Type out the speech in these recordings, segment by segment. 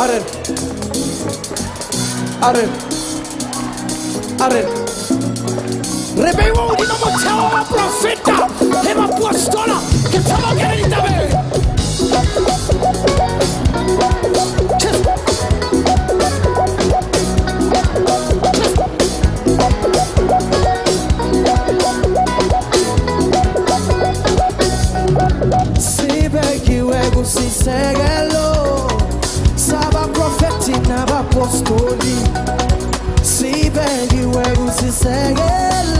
Arren. Arren. Arren. Rebewa ulina motheo wa profeta le bapostola ke tshaba ke re ditabeng sibekiwe kusisekelo sabaprofeti nabapostoli sibekiwe kusisekelo sabaprofeti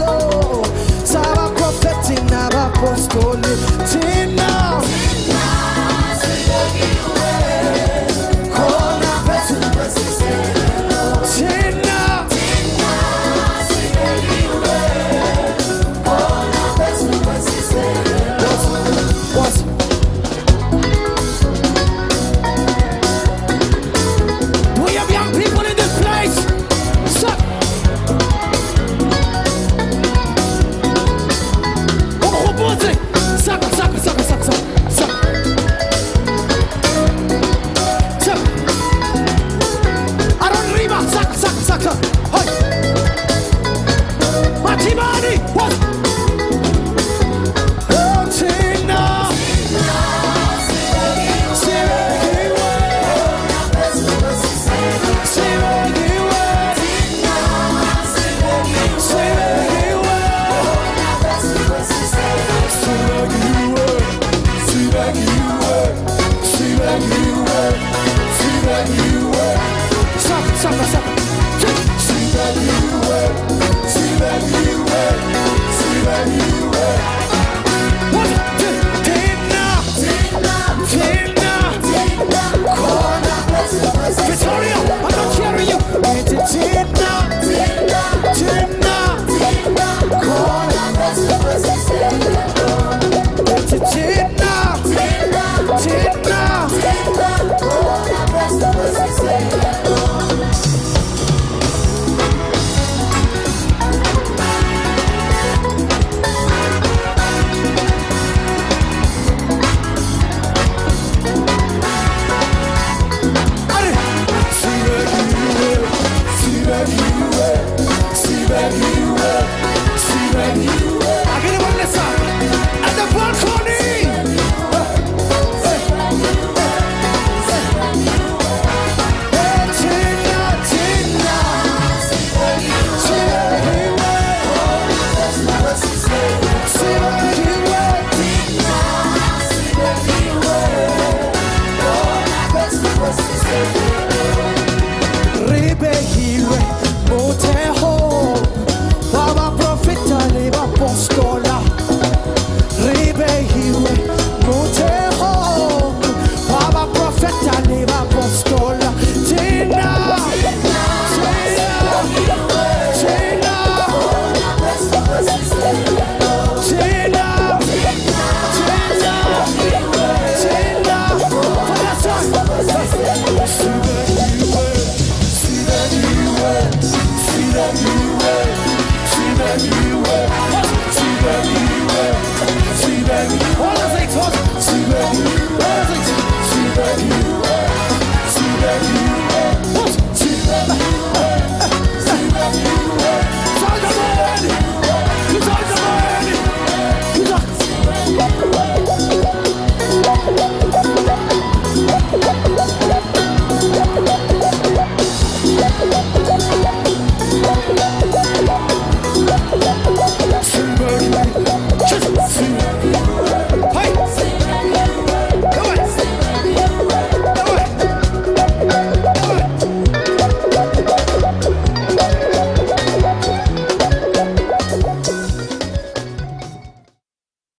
sorry.